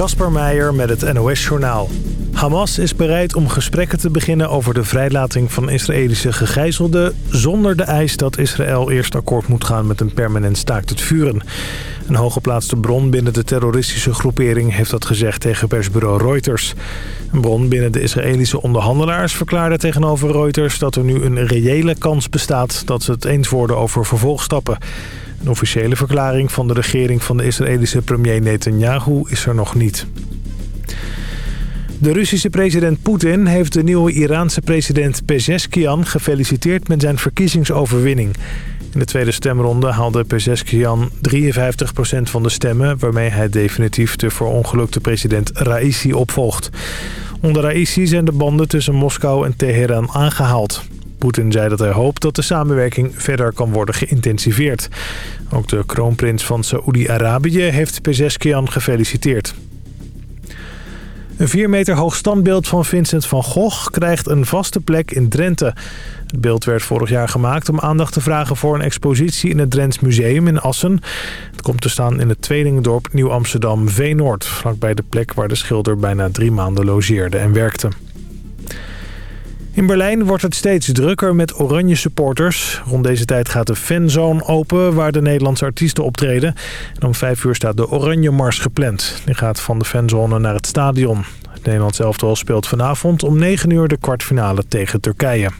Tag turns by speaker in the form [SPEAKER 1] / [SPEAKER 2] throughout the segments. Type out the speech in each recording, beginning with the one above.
[SPEAKER 1] Kasper Meijer met het NOS-journaal. Hamas is bereid om gesprekken te beginnen over de vrijlating van Israëlische gegijzelden... zonder de eis dat Israël eerst akkoord moet gaan met een permanent staakt het vuren. Een hooggeplaatste bron binnen de terroristische groepering heeft dat gezegd tegen persbureau Reuters. Een bron binnen de Israëlische onderhandelaars verklaarde tegenover Reuters... dat er nu een reële kans bestaat dat ze het eens worden over vervolgstappen... Een officiële verklaring van de regering van de Israëlische premier Netanyahu is er nog niet. De Russische president Poetin heeft de nieuwe Iraanse president Pezeshkian gefeliciteerd met zijn verkiezingsoverwinning. In de tweede stemronde haalde Pezeshkian 53% van de stemmen... waarmee hij definitief de verongelukte president Raisi opvolgt. Onder Raisi zijn de banden tussen Moskou en Teheran aangehaald. Poetin zei dat hij hoopt dat de samenwerking verder kan worden geïntensiveerd. Ook de kroonprins van Saoedi-Arabië heeft Pezeskian gefeliciteerd. Een 4 meter hoog standbeeld van Vincent van Gogh krijgt een vaste plek in Drenthe. Het beeld werd vorig jaar gemaakt om aandacht te vragen voor een expositie in het Drents Museum in Assen. Het komt te staan in het tweelingdorp Nieuw-Amsterdam-Veenoord, vlakbij de plek waar de schilder bijna drie maanden logeerde en werkte. In Berlijn wordt het steeds drukker met oranje supporters. Rond deze tijd gaat de fanzone open waar de Nederlandse artiesten optreden. En om vijf uur staat de Oranje Mars gepland. Die gaat van de fanzone naar het stadion. Het Nederlands elftal speelt vanavond om 9 uur de kwartfinale tegen Turkije.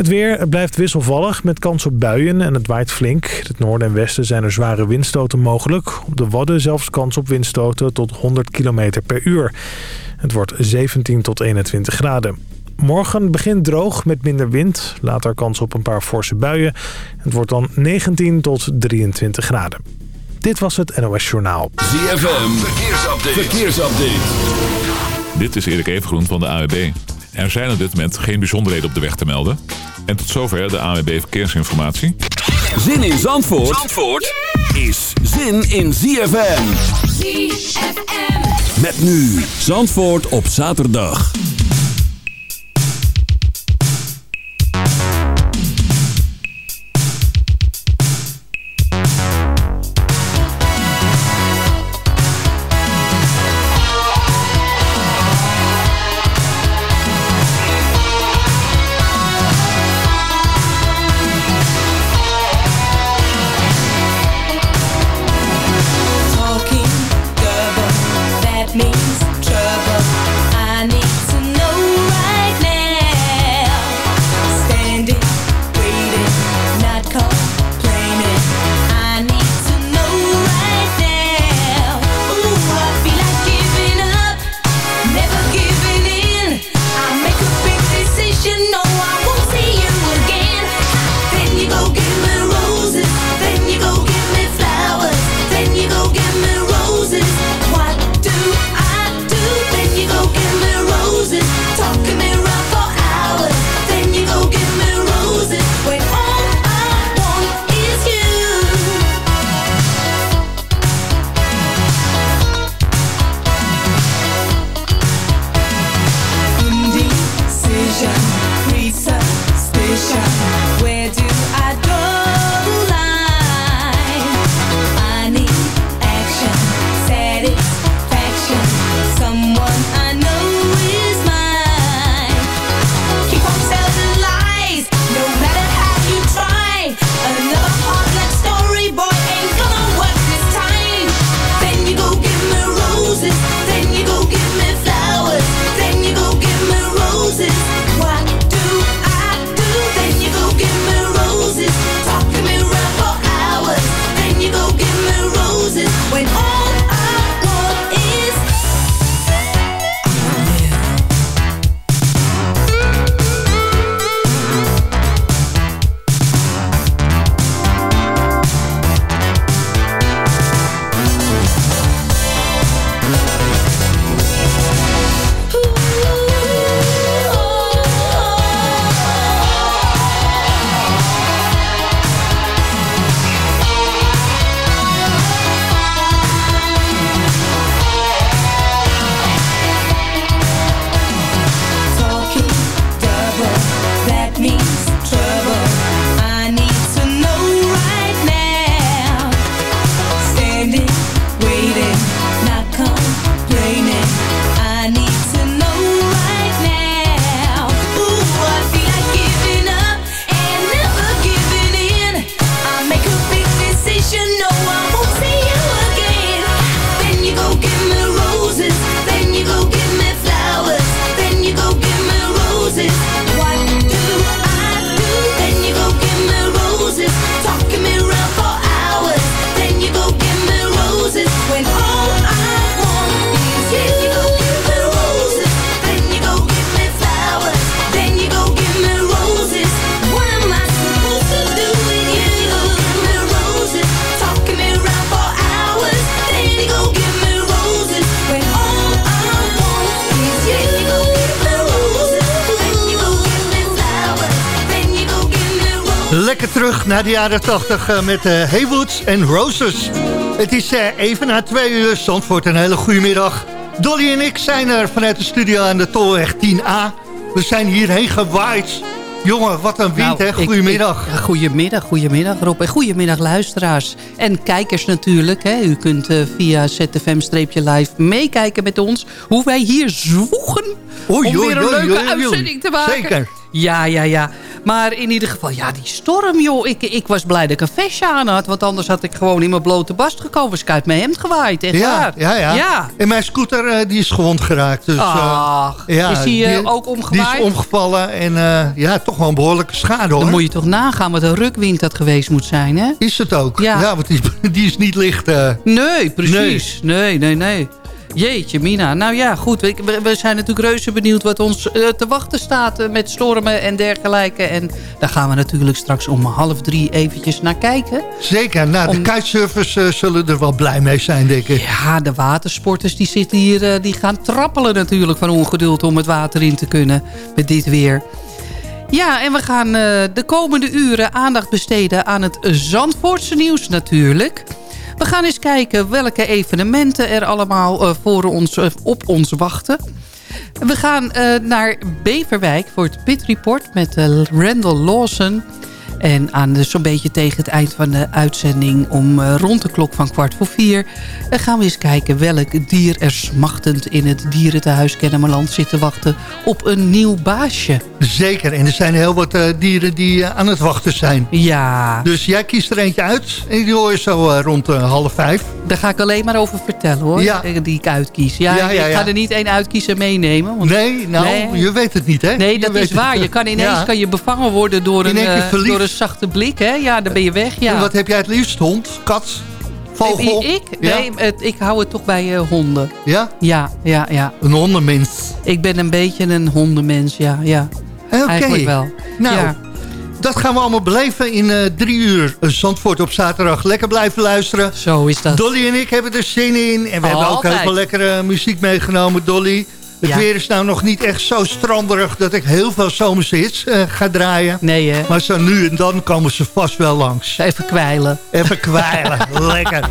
[SPEAKER 1] Het weer blijft wisselvallig met kans op buien en het waait flink. In het noorden en westen zijn er zware windstoten mogelijk. Op de Wadden zelfs kans op windstoten tot 100 km per uur. Het wordt 17 tot 21 graden. Morgen begint droog met minder wind. Later kans op een paar forse buien. Het wordt dan 19 tot 23 graden. Dit was het NOS Journaal.
[SPEAKER 2] ZFM, verkeersupdate. verkeersupdate.
[SPEAKER 3] Dit is Erik Evengroen van de AWB. Er zijn op dit moment geen bijzonderheden op de weg te melden. En tot zover de AWB Verkeersinformatie.
[SPEAKER 2] Zin in Zandvoort, Zandvoort is zin in ZFM. ZFM. Met nu Zandvoort op zaterdag.
[SPEAKER 4] Lekker terug naar de jaren 80 met uh, Haywoods en Roses. Het is even na twee uur, Zandvoort, een hele goede middag. Dolly en ik zijn er vanuit de studio aan de Tolweg 10A. We zijn hierheen gewaaid Jongen, wat een wind, nou, hè? Goedemiddag.
[SPEAKER 5] Ik, goedemiddag, goedemiddag Rob. En goedemiddag luisteraars. En kijkers natuurlijk. Hè. U kunt uh, via ZFM-live meekijken met ons. Hoe wij hier zwoegen om weer een leuke uitzending te maken.
[SPEAKER 4] Zeker.
[SPEAKER 5] Ja, ja, ja. Maar in ieder geval, ja, die storm, joh. Ik, ik was blij dat ik een vestje aan had. Want anders had ik gewoon in mijn blote bast gekomen. Was ik uit mijn hemd gewaaid, echt
[SPEAKER 4] ja,
[SPEAKER 5] waar.
[SPEAKER 4] Ja, ja, ja. En mijn scooter, uh, die is gewond geraakt. Dus,
[SPEAKER 5] uh, ja, is die, uh, ook omgewaaid?
[SPEAKER 4] Die is omgevallen en ja, toch wel een behoorlijke schade, hoor.
[SPEAKER 5] Dan moet je toch nagaan wat een rukwind dat geweest moet zijn, hè?
[SPEAKER 4] Is het ook. Ja, ja want die, die is niet licht.
[SPEAKER 5] nee, precies. Nee, nee, nee. nee. Jeetje, Mina. Nou ja, goed. We, we zijn natuurlijk reuze benieuwd wat ons uh, te wachten staat... Uh, met stormen en dergelijke. En daar gaan we natuurlijk straks om half drie eventjes naar kijken.
[SPEAKER 4] Zeker. Nou, Om... de kitesurfers uh, zullen er wel blij mee zijn, denk ik.
[SPEAKER 5] Ja, de watersporters die zitten hier... die gaan trappelen natuurlijk van ongeduld om het water in te kunnen met dit weer. Ja, en we gaan de komende uren aandacht besteden aan het Zandvoortse nieuws natuurlijk... We gaan eens kijken welke evenementen er allemaal uh, voor ons, uh, op ons wachten. We gaan uh, naar Beverwijk voor het Pit Report met Randall Lawson... En aan zo'n beetje tegen het eind van de uitzending... om uh, rond de klok van kwart voor vier... Uh, gaan we eens kijken welk dier er smachtend... in het dierentehuis Kennemerland zit te wachten... op een nieuw baasje.
[SPEAKER 4] Zeker, en er zijn heel wat uh, dieren die aan het wachten zijn.
[SPEAKER 5] Ja.
[SPEAKER 4] Dus jij kiest er eentje uit en die hoor je zo rond half vijf.
[SPEAKER 5] Daar ga ik alleen maar over vertellen hoor, ja. die ik uitkies. Ja, ja, ja ik ga er niet één uitkiezen meenemen.
[SPEAKER 4] Want... Nee, nou, nee. je weet het niet hè?
[SPEAKER 5] Nee, dat is waar. Je kan ineens kan je bevangen worden door een, door een zachte blik, hè? Ja, dan ben je weg, ja.
[SPEAKER 4] En wat heb jij het liefst? Hond? Kat? Vogel?
[SPEAKER 5] Ik? Nee, ik hou het toch bij uh, honden.
[SPEAKER 4] Ja?
[SPEAKER 5] Ja, ja, ja.
[SPEAKER 4] Een hondenmens?
[SPEAKER 5] Ik ben een beetje een hondenmens, ja. ja.
[SPEAKER 4] Oké.
[SPEAKER 5] Eigenlijk wel.
[SPEAKER 4] Nou, ja. dat gaan we allemaal beleven in uh, drie uur. Zandvoort op zaterdag. Lekker blijven luisteren.
[SPEAKER 5] Zo is dat.
[SPEAKER 4] Dolly en ik hebben er zin in. En we hebben ook heel veel lekkere muziek meegenomen, Dolly. Het weer is nou nog niet echt zo stranderig dat ik heel veel zomershits uh, ga draaien.
[SPEAKER 5] Nee, hè?
[SPEAKER 4] Maar zo nu en dan komen ze vast wel langs.
[SPEAKER 5] Even kwijlen.
[SPEAKER 4] Even kwijlen, lekker.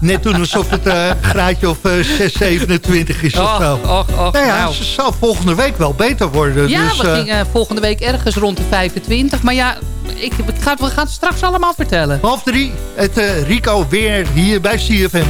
[SPEAKER 4] Net toen alsof het uh, graadje of uh, 6, 27 is of zo.
[SPEAKER 5] Och, och,
[SPEAKER 4] nou ja,
[SPEAKER 5] nou.
[SPEAKER 4] ze zal volgende week wel beter worden.
[SPEAKER 5] Ja,
[SPEAKER 4] dus,
[SPEAKER 5] we gingen volgende week ergens rond de 25. Maar ja, ik, ga, we gaan het straks allemaal vertellen.
[SPEAKER 4] Half drie, het Rico weer hier bij CFM.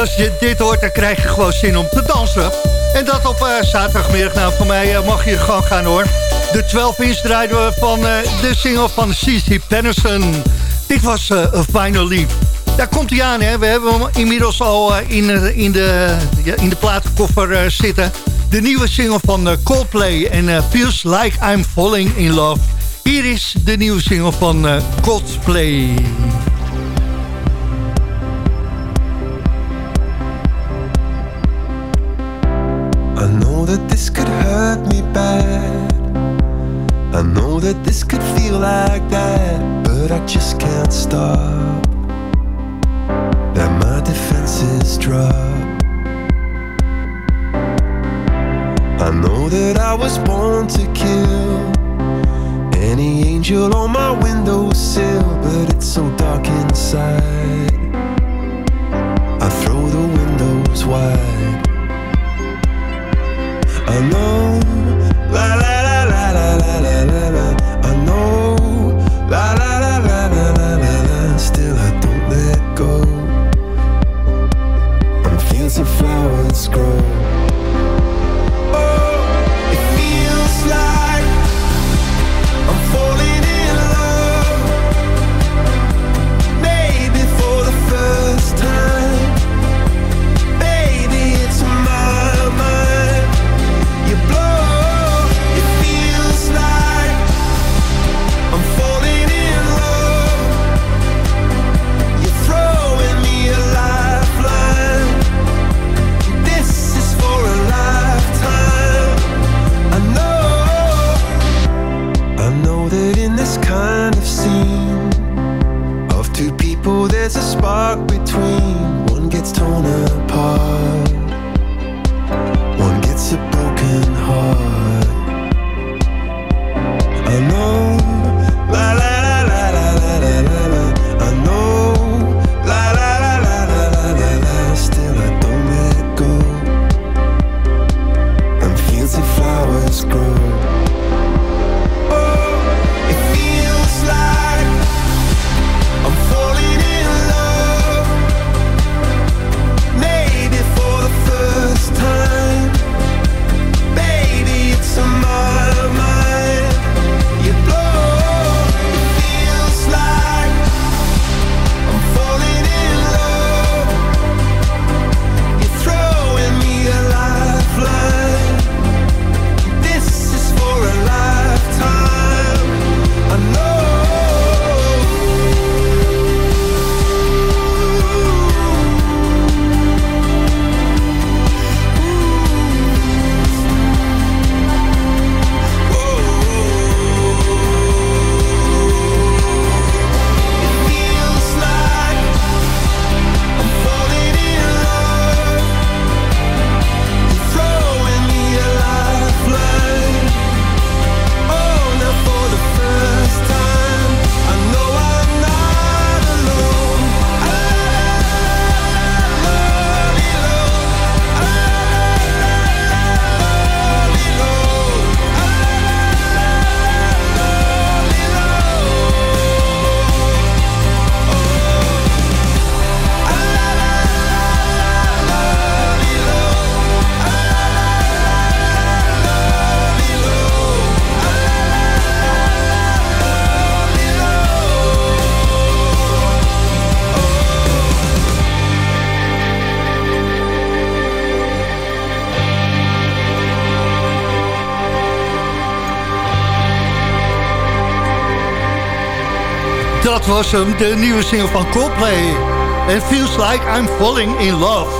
[SPEAKER 6] Als je dit hoort, dan krijg je gewoon zin om te dansen. En dat op uh, zaterdagmiddag. Nou, voor mij uh, mag je gewoon gaan hoor. De 12 inch draaiden van uh, de single van C.C. Pennerson. Dit was uh, Final. Daar komt hij aan, hè. We hebben hem inmiddels al in, in, de, in de platenkoffer zitten. De nieuwe single van Coldplay en Feels Like I'm Falling in Love. Hier is de nieuwe single van Coldplay.
[SPEAKER 4] Was
[SPEAKER 6] hem, de nieuwe single van Coldplay. En Feels Like I'm Falling in Love.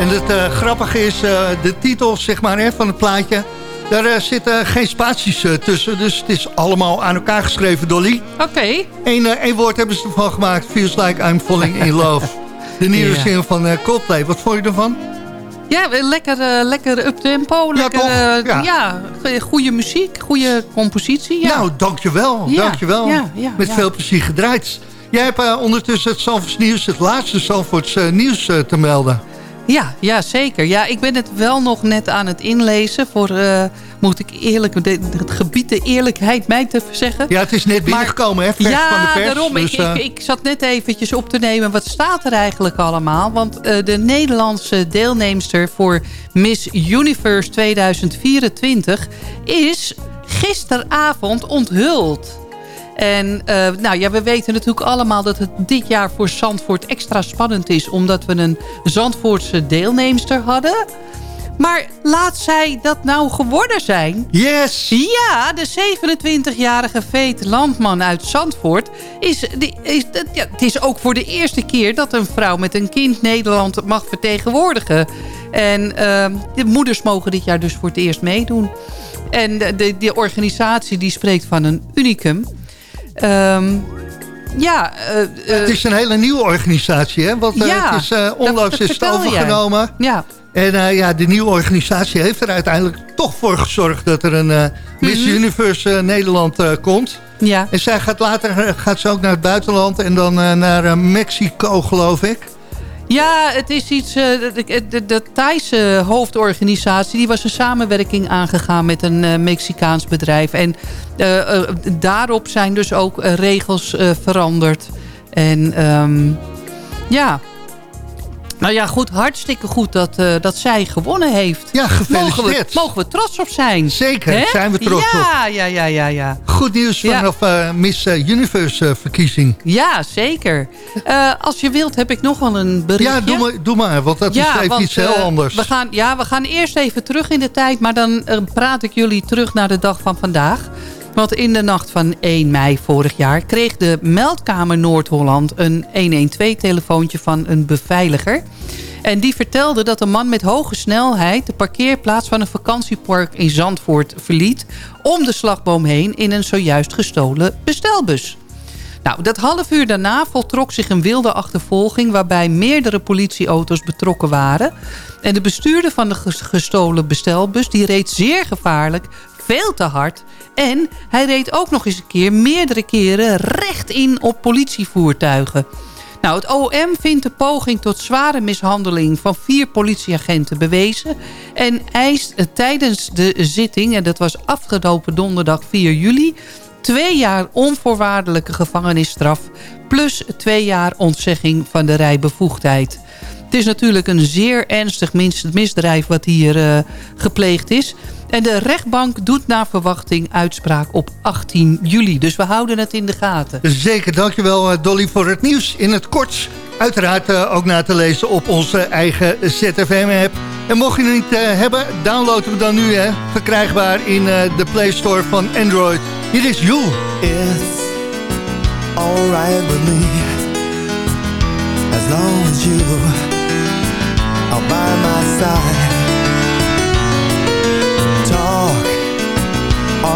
[SPEAKER 6] En het uh, grappige is, uh, de titel zeg maar, hè, van het plaatje... daar uh, zitten geen spaties tussen. Dus het is allemaal aan elkaar geschreven, Dolly.
[SPEAKER 5] Oké.
[SPEAKER 6] Okay. Eén, één woord hebben ze ervan gemaakt. Feels Like I'm Falling in Love. De nieuwe ja. single van Coldplay. Wat vond je ervan?
[SPEAKER 5] Ja, lekker, uh, lekker up-tempo. Lekker,
[SPEAKER 6] ja,
[SPEAKER 5] uh, ja. ja, goede muziek, goede compositie. Ja.
[SPEAKER 6] Nou, dankjewel. Dankjewel. Met veel plezier gedraaid. Jij hebt uh, ondertussen het nieuws, het laatste Zandvoorts nieuws te melden.
[SPEAKER 5] Ja, ja, zeker. Ja, ik ben het wel nog net aan het inlezen voor, moet ik eerlijk, het gebied de eerlijkheid mij te zeggen.
[SPEAKER 4] Ja, het is net binnengekomen, hè? Vers
[SPEAKER 5] ja,
[SPEAKER 4] van de pers.
[SPEAKER 5] daarom.
[SPEAKER 4] Dus,
[SPEAKER 5] ik, ik,
[SPEAKER 4] eh,
[SPEAKER 5] ik zat net eventjes op te nemen. Wat staat er eigenlijk allemaal? Want eh, de Nederlandse deelnemster voor Miss Universe 2024 is gisteravond onthuld. En eh, nou ja, we weten natuurlijk allemaal dat het dit jaar voor Zandvoort extra spannend is. Omdat we een Zandvoortse deelnemster hadden. Maar laat zij dat nou geworden zijn.
[SPEAKER 4] yes!
[SPEAKER 5] Ja, de 27-jarige Veet Landman uit Zandvoort. Is, die, is, ja, het is ook voor de eerste keer dat een vrouw met een kind Nederland mag vertegenwoordigen. En ehm, de moeders mogen dit jaar dus voor het eerst meedoen. En de, de, die organisatie die spreekt van een unicum. Ehm, ja, eh, eh,
[SPEAKER 4] Het is een hele nieuwe organisatie, hè? Want eh,
[SPEAKER 5] Ja,
[SPEAKER 4] het is, eh, onlangs
[SPEAKER 5] dat
[SPEAKER 4] is het overgenomen.
[SPEAKER 5] ja.
[SPEAKER 4] En eh, ja, de nieuwe organisatie heeft er uiteindelijk toch voor gezorgd... dat er een eh, Miss
[SPEAKER 5] Mhm.
[SPEAKER 4] Universe eh, Nederland komt.
[SPEAKER 5] ja.
[SPEAKER 4] En zij gaat later gaat ze ook naar het buitenland... en dan naar Mexico, geloof ik.
[SPEAKER 5] Ja, het is iets... de, de, de Thaise hoofdorganisatie... die was een samenwerking aangegaan met een Mexicaans bedrijf. En daarop zijn dus ook regels veranderd. En ehm, ja... Nou ja, goed, hartstikke goed dat, eh, dat zij gewonnen heeft.
[SPEAKER 4] Ja,
[SPEAKER 5] Mogen we,
[SPEAKER 4] gefeliciteerd.
[SPEAKER 5] mogen we trots op zijn.
[SPEAKER 4] Zeker,
[SPEAKER 5] Hè?
[SPEAKER 4] zijn we trots op.
[SPEAKER 5] ja, Ja, ja, ja, ja.
[SPEAKER 4] Goed nieuws
[SPEAKER 5] Ja.
[SPEAKER 4] vanaf eh, Miss eh, Universe eh, verkiezing.
[SPEAKER 5] Ja, zeker. Als je wilt heb ik nog wel een berichtje.
[SPEAKER 4] Ja, doe maar, doe maar, want dat is even
[SPEAKER 5] want,
[SPEAKER 4] iets heel anders.
[SPEAKER 5] We gaan, ja, we gaan eerst even terug in de tijd. Maar dan praat ik jullie terug naar de dag van vandaag. Want in de nacht van 1 mei vorig jaar... kreeg de Meldkamer Noord-Holland een 112-telefoontje van een beveiliger. En die vertelde dat een man met hoge snelheid... de parkeerplaats van een vakantiepark in Zandvoort verliet... om de slagboom heen in een zojuist gestolen bestelbus. Nou, dat half uur daarna voltrok zich een wilde achtervolging... waarbij meerdere politieauto's betrokken waren. En de bestuurder van de ges- gestolen bestelbus... die reed zeer gevaarlijk, veel te hard... en hij reed ook nog eens een keer meerdere keren recht in op politievoertuigen. Nou, het OM vindt de poging tot zware mishandeling van vier politieagenten bewezen... en eist eh, tijdens de zitting, en dat was afgelopen donderdag 4 juli... twee jaar onvoorwaardelijke gevangenisstraf... plus twee jaar ontzegging van de rijbevoegdheid. Het is natuurlijk een zeer ernstig mis- misdrijf wat hier eh, gepleegd is... En de rechtbank doet naar verwachting uitspraak op 18 juli. Dus we houden het in de gaten.
[SPEAKER 4] Zeker, dankjewel eh, Dolly voor het nieuws in het kort. Uiteraard eh, ook na te lezen op onze eigen ZFM-app. En mocht je het niet eh, hebben, download hem dan nu. Hè. Verkrijgbaar in de Play Store van Android. Hier is You.
[SPEAKER 6] It's alright with me As long as you are by my side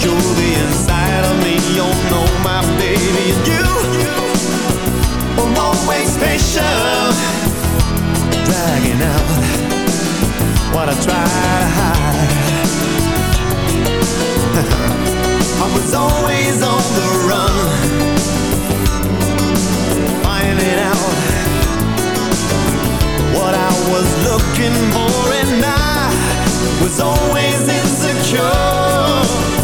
[SPEAKER 6] Show the inside of me you know my baby. And you were always patient dragging out what I try to hide. I was always on the run, finding out what I was looking for, and I was always insecure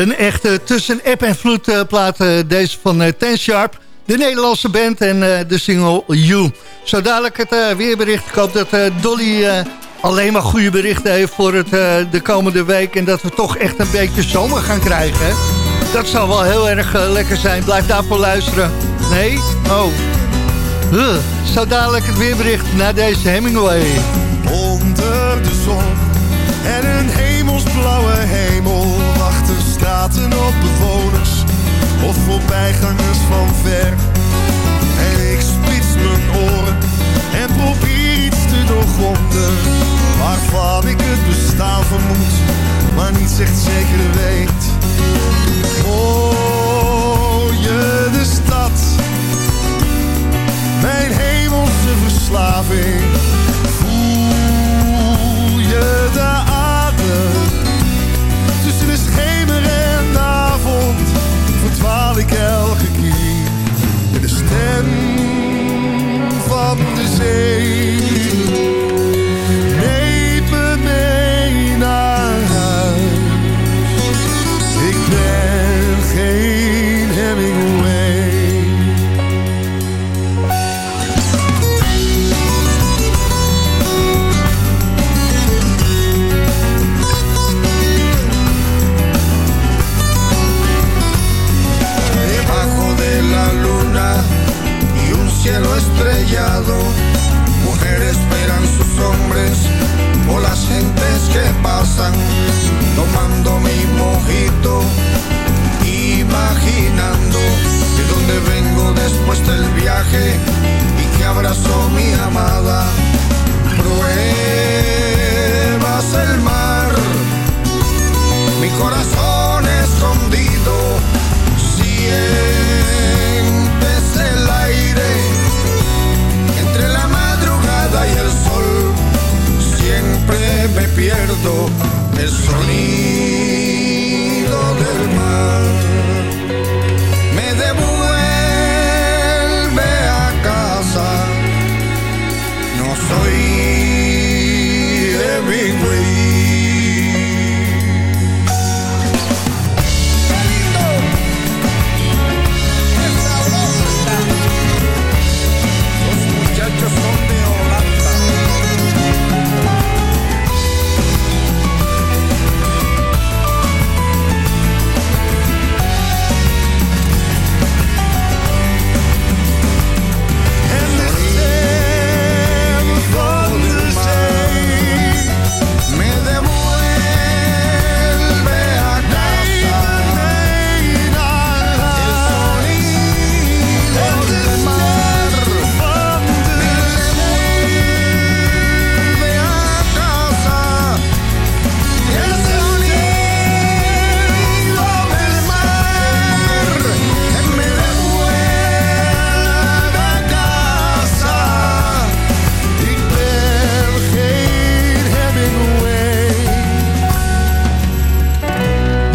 [SPEAKER 4] Een echte tussen app en vloed uh, plaat, uh, deze van uh, Ten Sharp. De Nederlandse band en de single You. Zo dadelijk het weerbericht. Ik hoop dat Dolly alleen maar goede berichten heeft voor het, de komende week. En dat we toch echt een beetje zomer gaan krijgen. Dat zou wel heel erg lekker zijn. Blijf daarvoor luisteren. Nee? Oh. Huh. Zo dadelijk het weerbericht naar deze Hemingway.
[SPEAKER 7] Onder de zon op bewoners of voorbijgangers van ver. En ik spits mijn oren en probeer iets te doorgronden waarvan ik het bestaan vermoed, maar niet echt zeker weet. Je de stad, mijn hemelse verslaving. Voel je de ik elke keer de stem van de zee.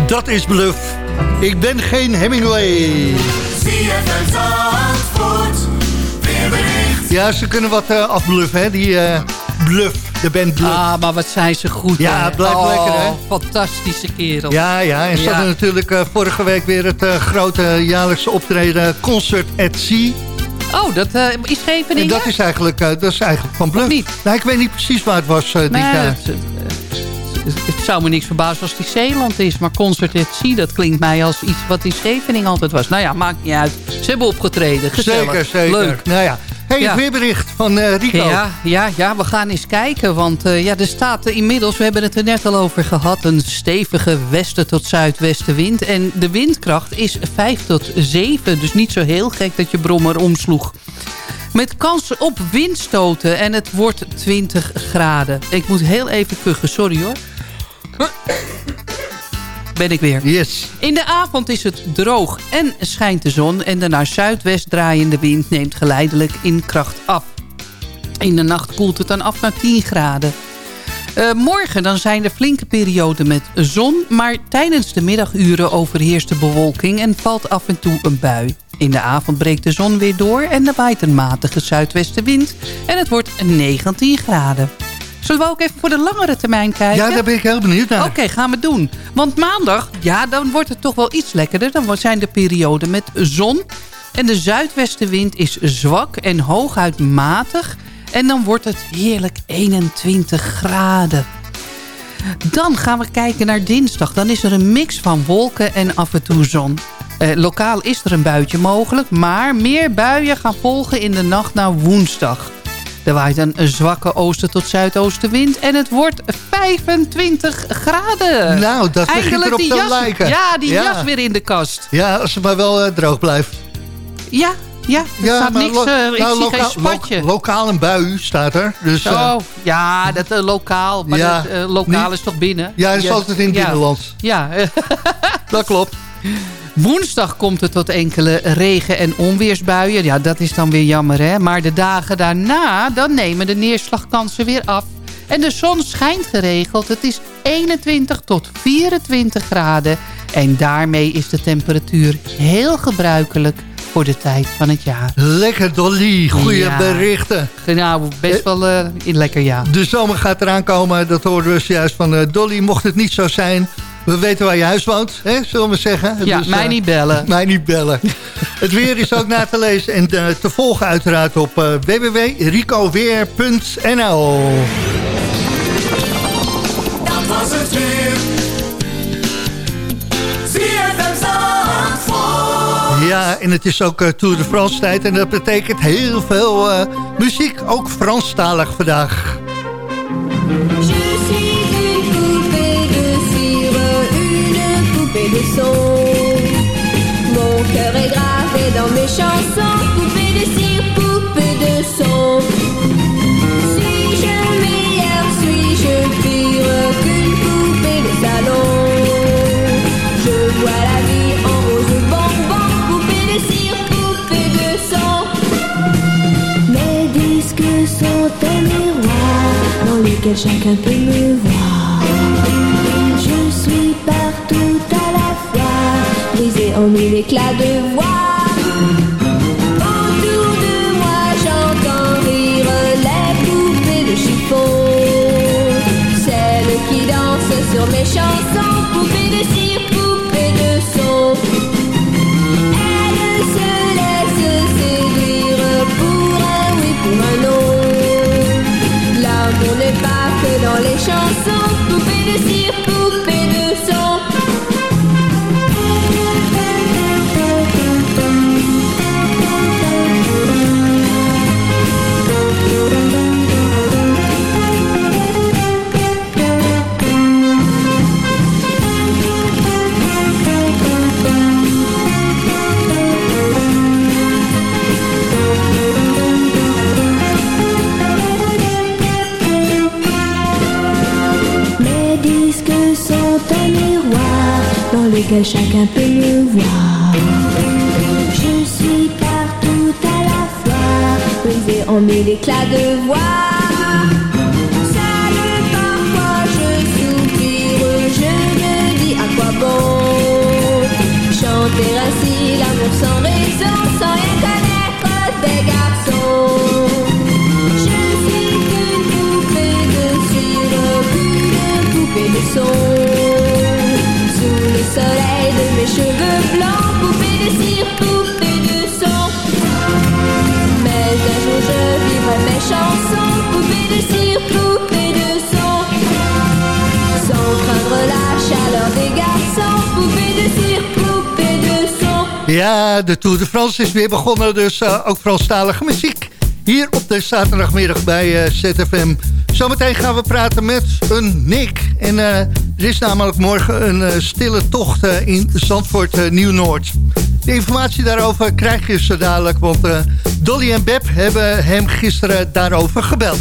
[SPEAKER 4] Dat is bluff. Ik ben geen Hemingway. Ja, ze kunnen wat uh, afbluffen, hè? Die uh, bluff, de band Bluff.
[SPEAKER 5] Ah, maar wat zijn ze goed,
[SPEAKER 4] Ja, het blijft
[SPEAKER 5] oh,
[SPEAKER 4] lekker, hè?
[SPEAKER 5] fantastische kerel.
[SPEAKER 4] Ja, ja. En ze ja. hadden natuurlijk uh, vorige week weer het grote jaarlijkse optreden Concert at Sea.
[SPEAKER 5] Oh, dat uh, is Scheveningen? En
[SPEAKER 4] dat is eigenlijk, uh, dat is eigenlijk van Bluff.
[SPEAKER 5] Niet?
[SPEAKER 4] Nou, ik weet niet precies waar het was uh, dit jaar
[SPEAKER 5] het zou me niks verbazen als die Zeeland is. Maar Concert dat klinkt mij als iets wat in Scheveningen altijd was. Nou ja, maakt niet uit. Ze hebben opgetreden. Gezellig.
[SPEAKER 4] Zeker, zeker.
[SPEAKER 5] Leuk.
[SPEAKER 4] Nou ja. Hey, ja. weerbericht van uh, Rico.
[SPEAKER 5] Ja, ja, ja, we gaan eens kijken. Want uh, ja, er staat uh, inmiddels, we hebben het er net al over gehad... een stevige westen tot zuidwestenwind. En de windkracht is 5 tot 7. Dus niet zo heel gek dat je brommer omsloeg. Met kans op windstoten en het wordt 20 graden. Ik moet heel even kuchen, sorry hoor ben ik weer.
[SPEAKER 4] Yes.
[SPEAKER 5] In de avond is het droog en schijnt de zon... en de naar zuidwest draaiende wind neemt geleidelijk in kracht af. In de nacht koelt het dan af naar 10 graden. Uh, morgen dan zijn er flinke perioden met zon... maar tijdens de middaguren overheerst de bewolking... en valt af en toe een bui. In de avond breekt de zon weer door en er waait een matige zuidwestenwind... en het wordt 19 graden. Zullen we ook even voor de langere termijn kijken?
[SPEAKER 8] Ja, daar ben ik heel benieuwd naar.
[SPEAKER 5] Oké, gaan we doen. Want maandag, ja, dan wordt het toch wel iets lekkerder. Dan zijn de perioden met zon. En de zuidwestenwind is zwak en hooguit matig. En dan wordt het heerlijk 21 graden. Dan gaan we kijken naar dinsdag. Dan is er een mix van wolken en af en toe zon. Eh, lokaal is er een buitje mogelijk, maar meer buien gaan volgen in de nacht naar woensdag. Er waait een zwakke oosten tot zuidoostenwind en het wordt 25 graden.
[SPEAKER 8] Nou, dat begint erop te lijken.
[SPEAKER 5] Ja, die jas weer in de kast.
[SPEAKER 8] Ja, als het maar wel uh, droog blijft.
[SPEAKER 5] Ja, ja, er ja, staat niks, uh, ik nou, zie geen spatje.
[SPEAKER 8] Lo lokaal een bui staat er. Dus,
[SPEAKER 5] oh, ja, dat uh, lokaal. Maar ja, dat, uh, lokaal is toch binnen?
[SPEAKER 8] Ja, dat is altijd in het binnenland.
[SPEAKER 5] Ja.
[SPEAKER 8] dat klopt.
[SPEAKER 5] Woensdag komt het tot enkele regen- en onweersbuien. Ja, dat is dan weer jammer, hè. Maar de dagen daarna, dan nemen de neerslagkansen weer af. En de zon schijnt geregeld. Het is 21 tot 24 graden. En daarmee is de temperatuur heel gebruikelijk voor de tijd van het jaar.
[SPEAKER 8] Lekker Dolly, goede berichten.
[SPEAKER 5] Nou, best wel uh, lekker ja.
[SPEAKER 8] De zomer gaat eraan komen, dat hoorden we juist van uh, Dolly. Mocht het niet zo zijn, we weten waar je huis woont, hè, zullen we zeggen.
[SPEAKER 5] Ja, dus, mij uh, niet bellen.
[SPEAKER 8] Mij niet bellen. het weer is ook na te lezen en te volgen uiteraard op www.ricoweer.nl
[SPEAKER 4] Dat was het weer.
[SPEAKER 8] Ja, en het is ook uh, Tour de France tijd. En dat betekent heel veel uh, muziek, ook Franstalig vandaag. Mes chansons, poupée de cire, poupée de son. Suis-je meilleur, suis-je pire qu'une poupée de salon? Je vois la vie en rose bonbon. sont un miroir dans lequel chacun peut me voir. Je suis partout à la fois, brisé en mille éclats de voix. On n'est pas que dans les chansons, poupée de cire, poupée lequel chacun peut me voir. Je suis partout à la fois, brisé en mille éclats de voix. Seul parfois je soupire, je me dis à quoi bon chanter ainsi l'amour sans raison, Ja, de Tour de France is weer begonnen, dus uh, ook Franstalige muziek. Hier op de zaterdagmiddag bij uh, ZFM. Zometeen gaan we praten met een Nick. En uh, er is namelijk morgen een stille tocht in Zandvoort Nieuw-Noord. De informatie daarover krijg je zo dadelijk. Want Dolly en Beb hebben hem gisteren daarover gebeld.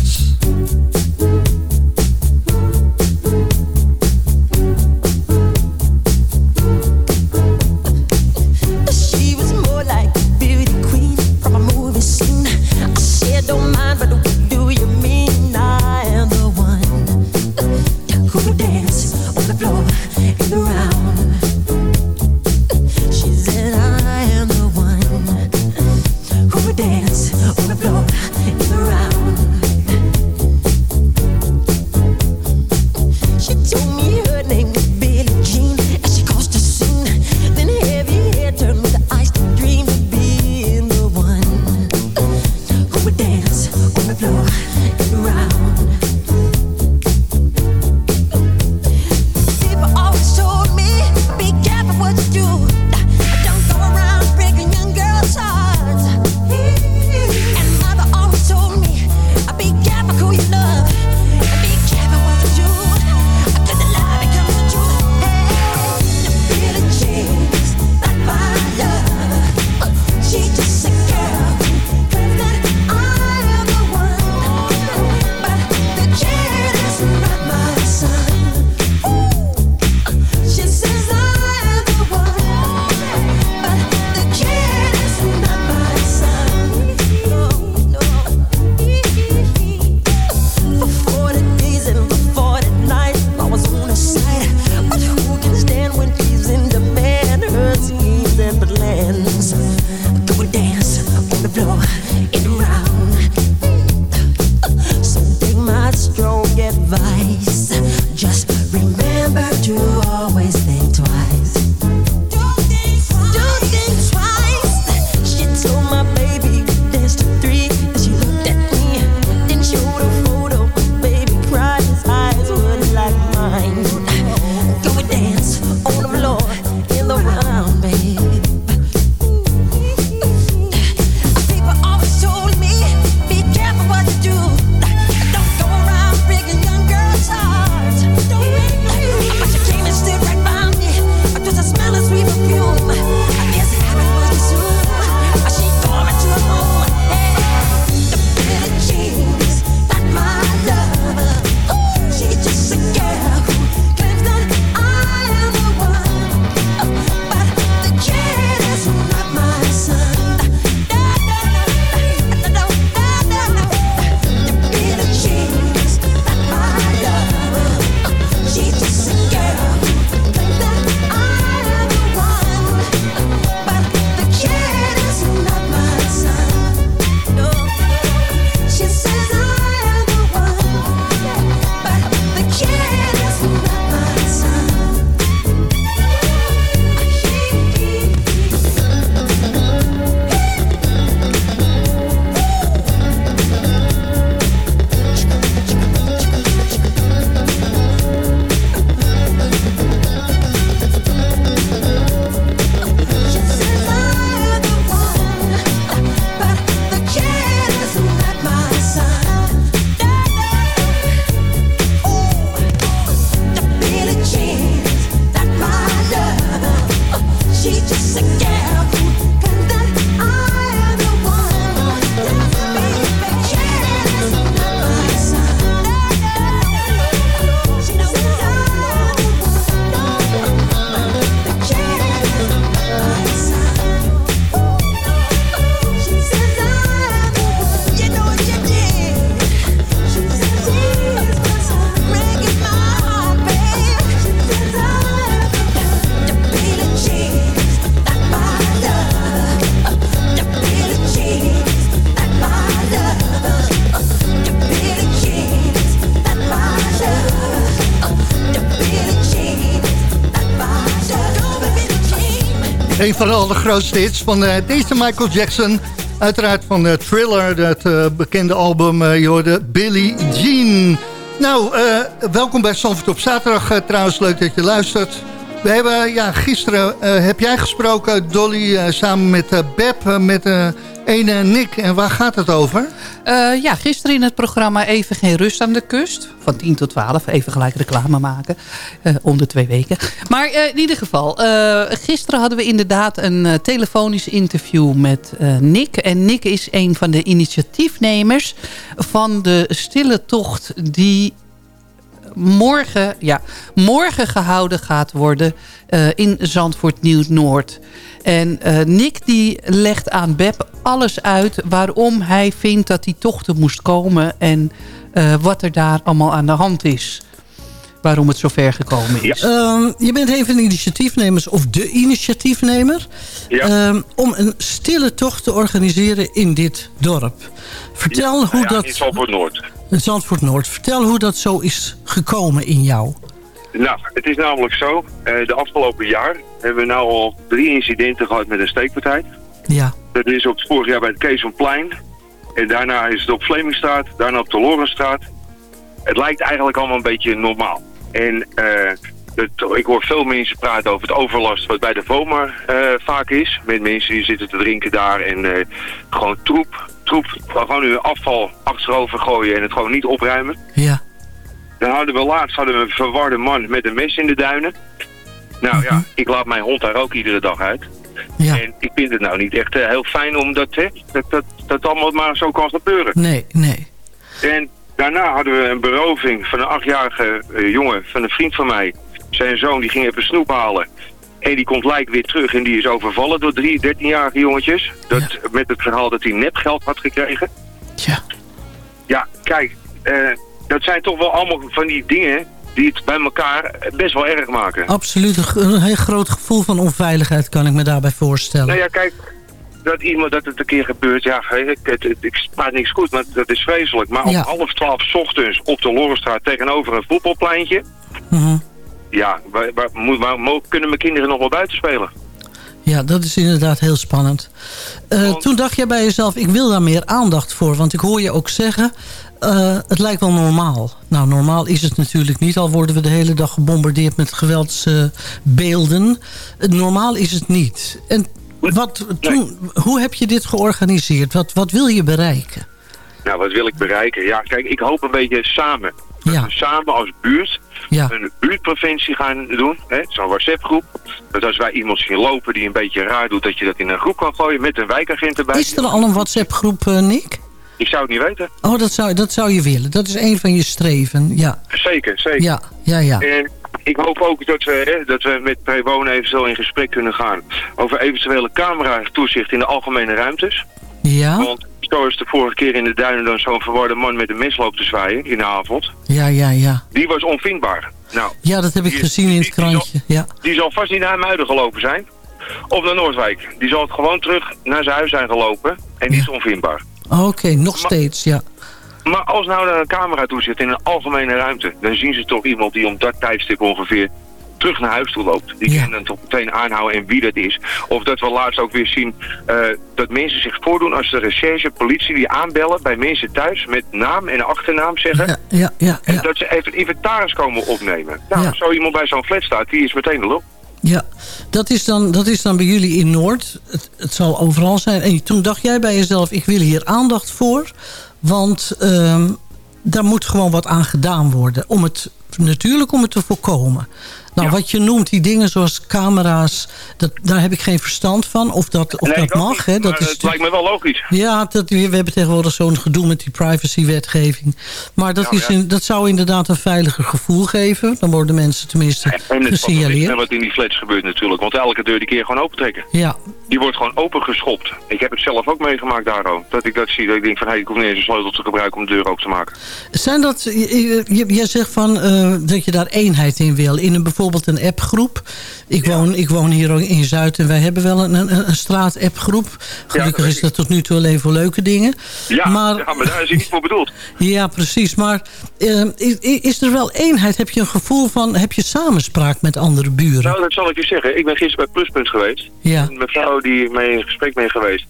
[SPEAKER 4] Een van de allergrootste hits van uh, deze Michael Jackson. Uiteraard van uh, Thriller, dat uh, bekende album, je hoorde Billie Jean. Nou, welkom bij Sanford op zaterdag. trouwens, leuk dat je luistert. We hebben, ja, gisteren heb jij gesproken, Dolly, samen met Beb, met ene Nick. En waar gaat het over?
[SPEAKER 5] Ja, gisteren in het programma Even Geen Rust aan de Kust. Van 10 tot 12. Even gelijk reclame maken. Om de twee weken. Maar uh, in ieder geval. gisteren hadden we inderdaad een telefonisch interview met Nick. En Nick is een van de initiatiefnemers van de stille tocht die morgen, ja, morgen gehouden gaat worden in Zandvoort Nieuw-Noord. En Nick die legt aan Beb alles uit waarom hij vindt dat die tochten moest komen... en uh, wat er daar allemaal aan de hand is. Waarom het zover gekomen is.
[SPEAKER 9] Ja. Uh, je bent een van de initiatiefnemers, of de initiatiefnemer... Ja. Uh, om een stille tocht te organiseren in dit dorp. Vertel ja, hoe ja, dat...
[SPEAKER 10] in Zandvoort Noord.
[SPEAKER 9] In Zandvoort Noord. Vertel hoe dat zo is gekomen in jou.
[SPEAKER 10] Nou, het is namelijk zo. Uh, de afgelopen jaar hebben we nou al drie incidenten gehad met een steekpartij.
[SPEAKER 9] Ja.
[SPEAKER 10] Dat is op vorig jaar bij het Keesonplein. En daarna is het op Vlemingstraat. Daarna op de Lorenstraat. Het lijkt eigenlijk allemaal een beetje normaal. En uh, het, ik hoor veel mensen praten over het overlast wat bij de VOMA uh, vaak is. Met mensen die zitten te drinken daar en uh, gewoon troep, troep, gewoon hun afval achterover gooien en het gewoon niet opruimen.
[SPEAKER 9] Ja.
[SPEAKER 10] Dan hadden we laatst hadden we een verwarde man met een mes in de duinen. Nou ja, mhm. ik laat mijn hond daar ook iedere dag uit. Ja. En ik vind het nou niet echt uh, heel fijn omdat hè, dat, dat, dat allemaal maar zo kan gebeuren.
[SPEAKER 9] Nee, nee.
[SPEAKER 10] En daarna hadden we een beroving van een achtjarige uh, jongen van een vriend van mij. Zijn zoon die ging even snoep halen. En die komt lijk weer terug en die is overvallen door drie 13-jarige jongetjes. Dat, ja. Met het verhaal dat hij nepgeld had gekregen.
[SPEAKER 9] Ja.
[SPEAKER 10] Ja, kijk, uh, dat zijn toch wel allemaal van die dingen die het bij elkaar best wel erg maken.
[SPEAKER 9] Absoluut, een heel groot gevoel van onveiligheid kan ik me daarbij voorstellen.
[SPEAKER 10] Nou ja, kijk, dat iemand dat het een keer gebeurt, ja, ik, het, ik praat niks goed, maar dat is vreselijk. Maar ja. om half twaalf ochtends op de Lorenstraat tegenover een voetbalpleintje,
[SPEAKER 9] uh -huh.
[SPEAKER 10] ja, waar, waar, waar, waar, kunnen mijn kinderen nog wel buiten spelen?
[SPEAKER 9] Ja, dat is inderdaad heel spannend. Uh, want... Toen dacht jij bij jezelf, ik wil daar meer aandacht voor. Want ik hoor je ook zeggen, uh, het lijkt wel normaal. Nou, normaal is het natuurlijk niet. Al worden we de hele dag gebombardeerd met geweldsbeelden. Uh, normaal is het niet. En wat, toen, hoe heb je dit georganiseerd? Wat, wat wil je bereiken?
[SPEAKER 10] Nou, wat wil ik bereiken? Ja, kijk, ik hoop een beetje samen. Dat ja. we samen als buurt
[SPEAKER 9] ja.
[SPEAKER 10] een buurtpreventie gaan doen. Zo'n WhatsApp-groep. Dat als wij iemand zien lopen die een beetje raar doet... dat je dat in een groep kan gooien met een wijkagent erbij.
[SPEAKER 9] Is er al een WhatsApp-groep, uh, Nick?
[SPEAKER 10] Ik zou het niet weten.
[SPEAKER 9] Oh, dat zou, dat zou je willen. Dat is een van je streven, ja.
[SPEAKER 10] Zeker, zeker.
[SPEAKER 9] Ja, ja, ja.
[SPEAKER 10] En ik hoop ook dat we, hè, dat we met Prewonen eventueel in gesprek kunnen gaan... over eventuele camera-toezicht in de algemene ruimtes.
[SPEAKER 9] Ja.
[SPEAKER 10] Want zo is de vorige keer in de duinen dan zo'n verwarde man met een mes loopt te zwaaien in de avond.
[SPEAKER 9] Ja, ja, ja.
[SPEAKER 10] Die was onvindbaar. Nou,
[SPEAKER 9] ja, dat heb ik gezien in het krantje.
[SPEAKER 10] Die,
[SPEAKER 9] zal,
[SPEAKER 10] ja. die zal vast niet naar Muiden gelopen zijn. Of naar Noordwijk. Die zal gewoon terug naar zijn huis zijn gelopen. En die ja. is onvindbaar.
[SPEAKER 9] Oké, okay, nog maar, steeds, ja.
[SPEAKER 10] Maar als nou er een camera toe zit in een algemene ruimte... dan zien ze toch iemand die om dat tijdstip ongeveer terug naar huis toe loopt. Die ja. kunnen dan toch meteen aanhouden en wie dat is. Of dat we laatst ook weer zien uh, dat mensen zich voordoen als de recherche, politie die aanbellen bij mensen thuis met naam en achternaam zeggen.
[SPEAKER 9] Ja, ja, ja,
[SPEAKER 10] en dat ze even inventaris komen opnemen. Nou, als zo iemand bij zo'n flat staat, die is meteen de.
[SPEAKER 9] Ja, dat is, dan, dat is dan bij jullie in Noord. Het, het zal overal zijn. En toen dacht jij bij jezelf, ik wil hier aandacht voor. Want um, daar moet gewoon wat aan gedaan worden. Om het, natuurlijk om het te voorkomen. Nou, ja. wat je noemt, die dingen zoals camera's, dat, daar heb ik geen verstand van. Of dat, of
[SPEAKER 10] nee,
[SPEAKER 9] dat mag.
[SPEAKER 10] Niet,
[SPEAKER 9] hè. Dat
[SPEAKER 10] is het lijkt me wel logisch.
[SPEAKER 9] Ja, dat, we hebben tegenwoordig zo'n gedoe met die privacywetgeving. Maar dat, is
[SPEAKER 10] ja.
[SPEAKER 9] in, dat zou inderdaad een veiliger gevoel geven. Dan worden mensen tenminste
[SPEAKER 10] En het
[SPEAKER 9] gesignaleerd.
[SPEAKER 10] En wat in die flats gebeurt natuurlijk. Want elke deur die keer gewoon opentrekken.
[SPEAKER 9] Ja,
[SPEAKER 10] Die wordt gewoon opengeschopt. Ik heb het zelf ook meegemaakt daar ook. Dat ik dat zie. Dat ik denk van, hé, hey, ik hoef niet eens een sleutel te gebruiken om de deur open te maken.
[SPEAKER 9] Zijn dat, jij zegt van, eh, dat je daar eenheid in wil. In een, bijvoorbeeld een appgroep. Ik, woon, ik woon hier in Zuid en wij hebben wel een, een, een straat-appgroep. Gelukkig is dat tot nu toe alleen voor leuke dingen.
[SPEAKER 10] Ja, maar, ja, maar daar is niet voor bedoeld.
[SPEAKER 9] Ja, precies. Maar uh, is, is er wel eenheid? Heb je een gevoel van, heb je samenspraak met andere buren?
[SPEAKER 10] Nou, dat zal ik je zeggen. Ik ben gisteren bij Pluspunt geweest.
[SPEAKER 9] Ja.
[SPEAKER 10] Een mevrouw die mee in gesprek mee geweest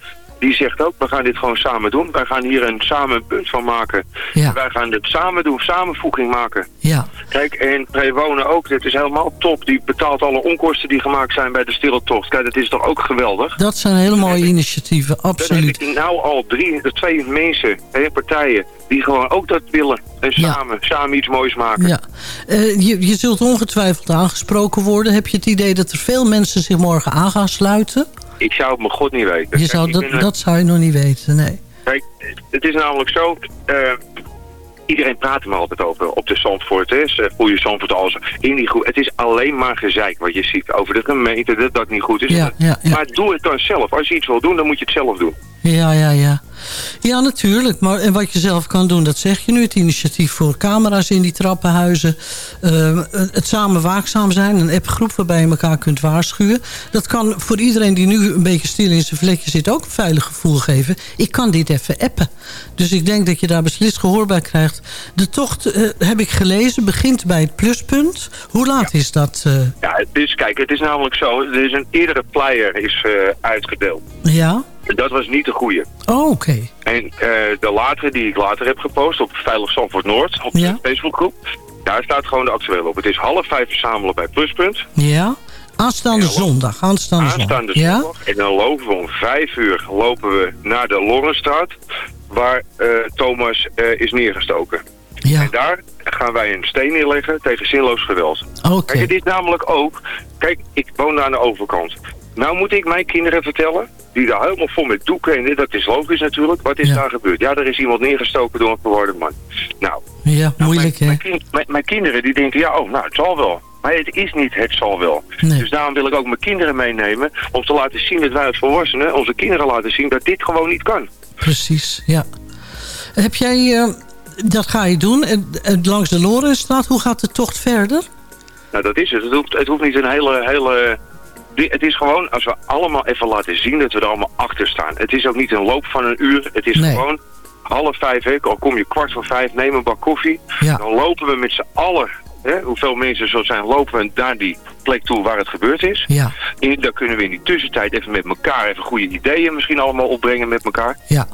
[SPEAKER 10] die zegt ook, we gaan dit gewoon samen doen. Wij gaan hier een samen een punt van maken.
[SPEAKER 9] Ja.
[SPEAKER 10] Wij gaan dit samen doen, samenvoeging maken.
[SPEAKER 9] Ja.
[SPEAKER 10] Kijk, en Prewonen ook, dit is helemaal top. Die betaalt alle onkosten die gemaakt zijn bij de stille tocht. Kijk, dat is toch ook geweldig?
[SPEAKER 9] Dat zijn hele mooie initiatieven, absoluut.
[SPEAKER 10] Ik nou al drie, twee mensen, hè, partijen, die gewoon ook dat willen. En samen, samen iets moois maken.
[SPEAKER 9] Ja. Uh, je, je zult ongetwijfeld aangesproken worden. Heb je het idee dat er veel mensen zich morgen aan gaan sluiten?
[SPEAKER 10] Ik zou het mijn god niet weten.
[SPEAKER 9] Je zou, dat, dat zou je nog niet weten, nee.
[SPEAKER 10] Kijk, het is namelijk zo... Uh, iedereen praat er maar altijd over op de Zandvoort. Hè. Goede Zandvoort als in die groep. Het is alleen maar gezeik wat je ziet over de gemeente. Dat dat niet goed is.
[SPEAKER 9] Ja, ja, ja.
[SPEAKER 10] Maar doe het dan zelf. Als je iets wil doen, dan moet je het zelf doen.
[SPEAKER 9] Ja, ja, ja. Ja, natuurlijk. Maar en wat je zelf kan doen, dat zeg je nu. Het initiatief voor camera's in die trappenhuizen. Uh, het samen waakzaam zijn. Een appgroep waarbij je elkaar kunt waarschuwen. Dat kan voor iedereen die nu een beetje stil in zijn vlekje zit... ook een veilig gevoel geven. Ik kan dit even appen. Dus ik denk dat je daar beslist gehoor bij krijgt. De tocht, uh, heb ik gelezen, begint bij het pluspunt. Hoe laat
[SPEAKER 10] ja.
[SPEAKER 9] is dat? Uh...
[SPEAKER 10] Ja, het is, kijk, het is namelijk zo. Er is een eerdere flyer is uitgedeeld.
[SPEAKER 9] Ja?
[SPEAKER 10] Dat was niet de goede.
[SPEAKER 9] Oh, oké. Okay.
[SPEAKER 10] En uh, de latere die ik later heb gepost op Veilig Zandvoort Noord, op
[SPEAKER 9] ja.
[SPEAKER 10] de Facebookgroep, daar staat gewoon de actuele op. Het is half vijf verzamelen bij Pluspunt.
[SPEAKER 9] Ja. Aanstaande zondag. Aanstaande,
[SPEAKER 10] aanstaande
[SPEAKER 9] zondag.
[SPEAKER 10] zondag. Ja? En dan lopen we om vijf uur lopen we naar de Lorenstraat, waar uh, Thomas uh, is neergestoken.
[SPEAKER 9] Ja.
[SPEAKER 10] En daar gaan wij een steen neerleggen tegen zinloos geweld.
[SPEAKER 9] Oké. Okay.
[SPEAKER 10] Kijk, het is namelijk ook... Kijk, ik woon aan de overkant. Nou moet ik mijn kinderen vertellen, die daar helemaal vol met doeken en dat is logisch natuurlijk. Wat is
[SPEAKER 9] Ja.
[SPEAKER 10] daar gebeurd? Ja, er is iemand neergestoken door een verwarde man. Nou,
[SPEAKER 9] Ja, moeilijk
[SPEAKER 10] mijn,
[SPEAKER 9] hè?
[SPEAKER 10] mijn, kind- mijn- mijn kinderen die denken, ja, oh, nou, het zal wel. Maar het is niet, het zal wel.
[SPEAKER 9] Nee.
[SPEAKER 10] Dus daarom wil ik ook mijn kinderen meenemen, om te laten zien dat wij als volwassenen, onze kinderen laten zien dat dit gewoon niet kan.
[SPEAKER 9] Precies, ja. Heb jij, eh, dat ga je doen, en, en langs de Lorenstraat, hoe gaat de tocht verder?
[SPEAKER 10] Nou, dat is het. Het hoeft, het hoeft niet een hele, hele... Het is gewoon, als we allemaal even laten zien dat we er allemaal achter staan. Het is ook niet een loop van een uur. Het is
[SPEAKER 9] Nee.
[SPEAKER 10] gewoon half vijf, hè, al kom je kwart voor vijf, neem een bak koffie.
[SPEAKER 9] Ja.
[SPEAKER 10] Dan lopen we met z'n allen, hè, hoeveel mensen zo zijn, lopen we naar die plek toe waar het gebeurd is.
[SPEAKER 9] Ja,
[SPEAKER 10] En dan kunnen we in die tussentijd even met elkaar even goede ideeën misschien allemaal opbrengen met elkaar.
[SPEAKER 9] ja,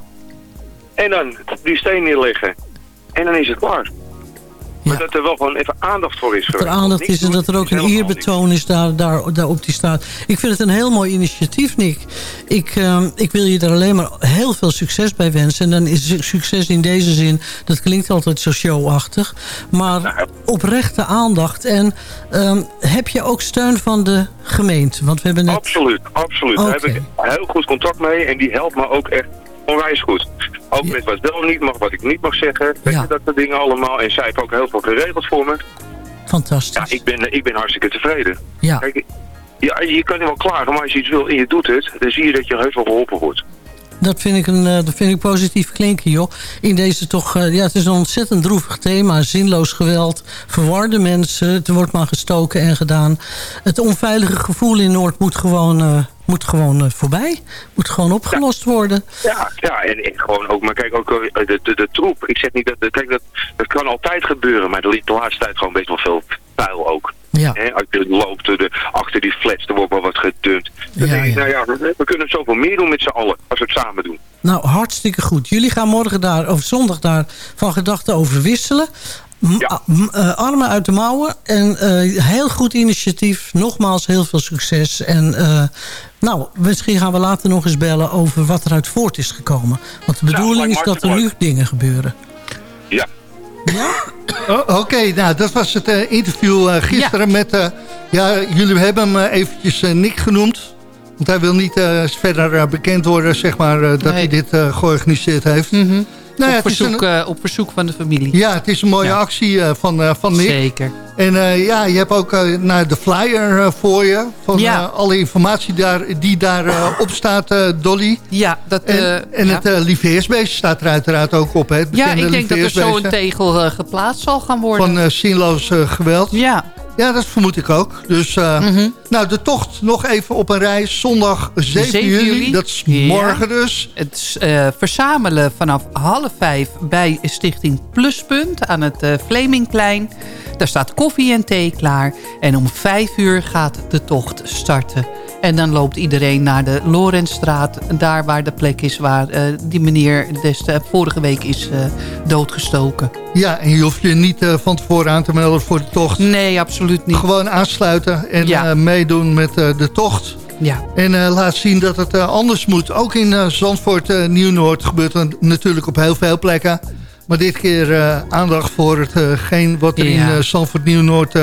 [SPEAKER 10] En dan die steen neerleggen. En dan is het klaar. Maar dat er wel gewoon even aandacht voor is
[SPEAKER 9] Dat er
[SPEAKER 10] geweest.
[SPEAKER 9] aandacht is en dat er ook een eerbetoon is daar, daar, daar op die straat. Ik vind het een heel mooi initiatief, Nick. Ik, eh, ik wil je er alleen maar heel veel succes bij wensen. En dan is succes in deze zin, dat klinkt altijd zo showachtig. Maar oprechte aandacht. En ehm, heb je ook steun van de gemeente? Want we hebben net...
[SPEAKER 10] Absoluut, absoluut. Daar heb ik heel goed contact mee en die helpt me ook echt onwijs goed. Ook met wat wel niet mag, wat ik niet mag zeggen. Weet
[SPEAKER 9] Ja.
[SPEAKER 10] je, dat soort dingen allemaal. En zij heeft ook heel veel geregeld voor me.
[SPEAKER 9] Fantastisch.
[SPEAKER 10] Ja, ik ben, ik ben hartstikke tevreden.
[SPEAKER 9] Ja.
[SPEAKER 10] Kijk, ja, je kan wel klagen, maar als je iets wil en je doet het, dan zie je dat je heel veel geholpen wordt.
[SPEAKER 9] Dat vind ik, een, eh, dat vind ik positief klinken, joh. In deze toch, eh, ja, het is een ontzettend droevig thema. Zinloos geweld, verwarde mensen. Het wordt maar gestoken en gedaan. Het onveilige gevoel in Noord moet gewoon, eh, moet gewoon eh, voorbij. Moet gewoon opgelost worden.
[SPEAKER 10] Ja, ja en, en gewoon ook, maar kijk ook eh, de, de, de troep. Ik zeg niet dat, kijk, dat, dat kan altijd gebeuren, maar er ligt de laatste tijd gewoon best wel veel vuil ook.
[SPEAKER 9] Ja,
[SPEAKER 10] als je loopt er de, achter die flats, er wordt wel wat gedumpt. Dan
[SPEAKER 9] Ja,
[SPEAKER 10] denk ik, nou ja, we, we kunnen zoveel meer doen met z'n allen, als we het samen doen.
[SPEAKER 9] nou hartstikke goed. Jullie gaan morgen daar, of zondag daar, van gedachten over wisselen.
[SPEAKER 10] Ja.
[SPEAKER 9] ah, eh, armen uit de mouwen. En eh, heel goed initiatief. Nogmaals heel veel succes. En eh, nou, misschien gaan we later nog eens bellen over wat eruit voort is gekomen. Want de bedoeling is dat er nu dingen gebeuren.
[SPEAKER 10] Ja.
[SPEAKER 9] Ja?
[SPEAKER 4] Oh, Oké, nou dat was het eh, interview eh, gisteren met... eh, ja, jullie hebben hem eventjes Nick genoemd. Want hij wil niet eh, verder bekend worden, zeg maar, eh, dat
[SPEAKER 5] Nee.
[SPEAKER 4] hij dit eh, georganiseerd heeft.
[SPEAKER 9] Mhm.
[SPEAKER 4] Nou ja,
[SPEAKER 5] op, verzoek,
[SPEAKER 4] een-
[SPEAKER 5] eh, op verzoek van de familie.
[SPEAKER 4] Ja, het is een mooie
[SPEAKER 5] Ja.
[SPEAKER 4] actie eh, van, eh, van Nick.
[SPEAKER 5] Zeker.
[SPEAKER 4] En eh, ja, je hebt ook eh, nou, de flyer eh, voor je. Van
[SPEAKER 5] Ja.
[SPEAKER 4] eh, alle informatie daar, die daarop op staat, eh, Dolly.
[SPEAKER 5] Ja, dat,
[SPEAKER 4] En,
[SPEAKER 5] eh,
[SPEAKER 4] en het uh, staat er uiteraard ook op. Hè? Het
[SPEAKER 5] ja, ik denk dat er zo een tegel eh, geplaatst zal gaan worden.
[SPEAKER 4] Van eh, zinloos eh, geweld.
[SPEAKER 5] ja,
[SPEAKER 4] Ja, dat vermoed ik ook. Dus uh,
[SPEAKER 5] Mhm.
[SPEAKER 4] nou, de tocht nog even op een reis. Zondag 7,
[SPEAKER 5] 7
[SPEAKER 4] juli.
[SPEAKER 5] juli.
[SPEAKER 4] Dat is
[SPEAKER 5] Ja.
[SPEAKER 4] morgen dus.
[SPEAKER 5] het eh, verzamelen vanaf half vijf bij Stichting Pluspunt aan het eh Vlemingplein. Daar staat koffie en thee klaar. En om vijf uur gaat de tocht starten. En dan loopt iedereen naar de Lorenzstraat. Daar waar de plek is waar eh, die meneer des, eh, vorige week is eh, doodgestoken.
[SPEAKER 4] Ja, en je hoeft je niet uh, van tevoren aan te melden voor de tocht.
[SPEAKER 5] Nee, absoluut niet.
[SPEAKER 4] Gewoon aansluiten en
[SPEAKER 5] Ja.
[SPEAKER 4] uh, meedoen met uh, de tocht.
[SPEAKER 5] Ja.
[SPEAKER 4] En uh, laat zien dat het anders moet. Ook in Zandvoort Nieuw-Noord gebeurt er natuurlijk op heel veel plekken. Maar dit keer uh, aandacht voor hetgeen wat er
[SPEAKER 5] Ja.
[SPEAKER 4] in uh, Zandvoort Nieuw-Noord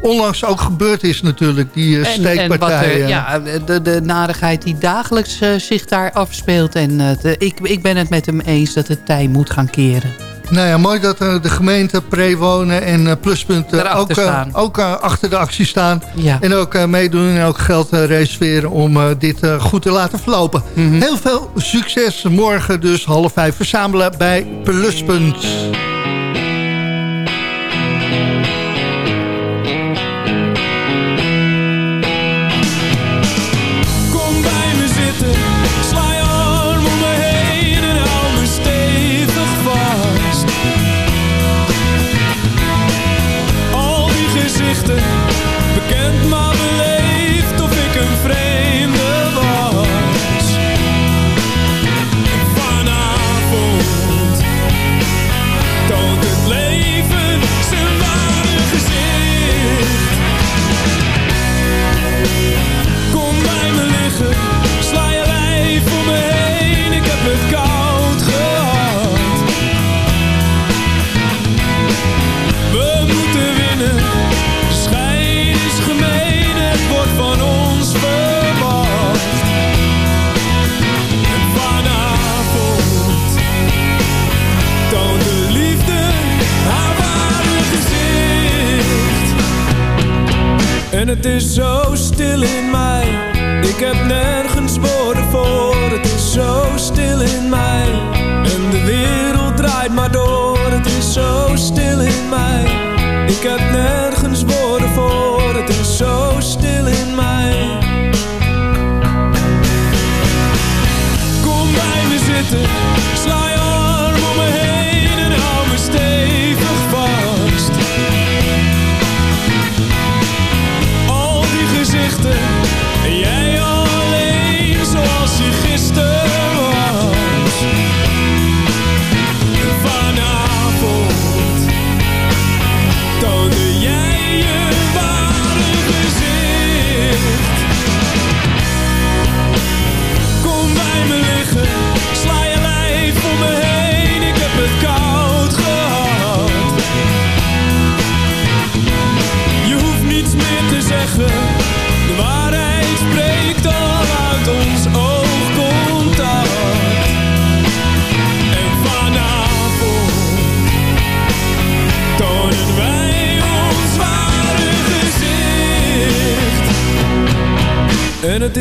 [SPEAKER 4] onlangs ook gebeurd is natuurlijk. Die
[SPEAKER 5] En,
[SPEAKER 4] steekpartij.
[SPEAKER 5] en wat er, ja, de, de narigheid die dagelijks zich daar afspeelt. En de, ik, ik ben het met hem eens dat het tij moet gaan keren.
[SPEAKER 4] Nou ja, mooi dat uh, de gemeente Prewonen en uh, Pluspunt uh, ook, ook achter de actie staan.
[SPEAKER 5] Ja.
[SPEAKER 4] En ook meedoen en ook geld reserveren om dit goed te laten verlopen.
[SPEAKER 5] Mhm.
[SPEAKER 4] Mm -hmm. Heel veel succes. Morgen dus half vijf verzamelen bij Pluspunt.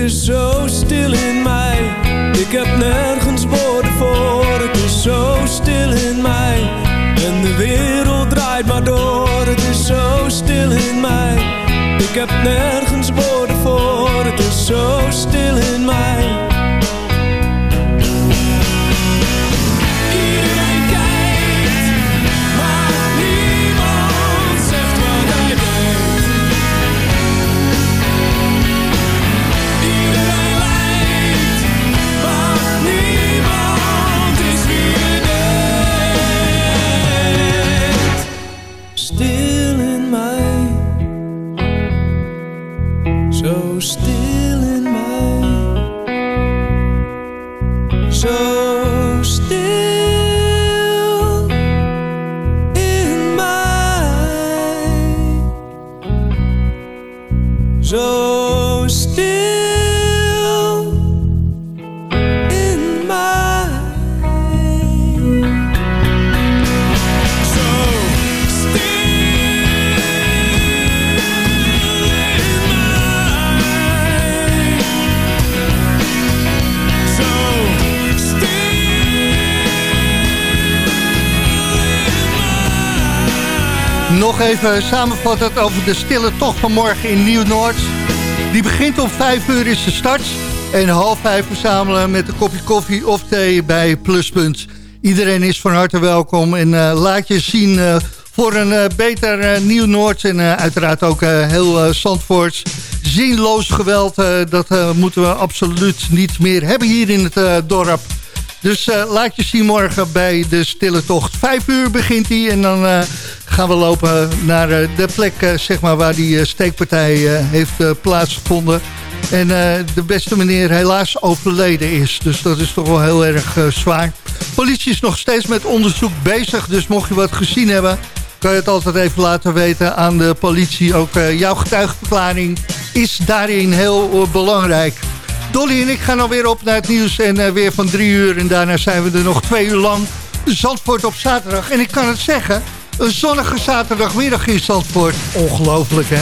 [SPEAKER 11] Is zo zo stil
[SPEAKER 6] nog even samenvattend over de stille tocht van morgen in Nieuw-Noord. Die begint om 5 uur is de start. En half vijf verzamelen met een kopje koffie of thee bij Pluspunt. Iedereen is van harte welkom en uh, laat je zien uh, voor een uh, beter Nieuw-Noord. En uiteraard ook heel Zandvoorts. Zinloos geweld, dat moeten we absoluut niet meer hebben hier in het dorp. Dus uh, laat je zien morgen bij de stille tocht. Vijf uur begint hij en dan uh, gaan we lopen naar uh, de plek zeg maar, waar die steekpartij heeft plaatsgevonden. En de beste meneer helaas overleden is. Dus dat is toch wel heel erg zwaar. Politie is nog steeds met onderzoek bezig. Dus mocht je wat gezien hebben, kan je het altijd even laten weten aan de politie. Ook jouw getuigenverklaring is daarin heel belangrijk. Dolly en ik gaan alweer op naar het nieuws en uh, weer van drie uur. En daarna zijn we er nog twee uur lang. Zandvoort op zaterdag. En ik kan het zeggen, een zonnige zaterdagmiddag in Zandvoort. Ongelooflijk, hè?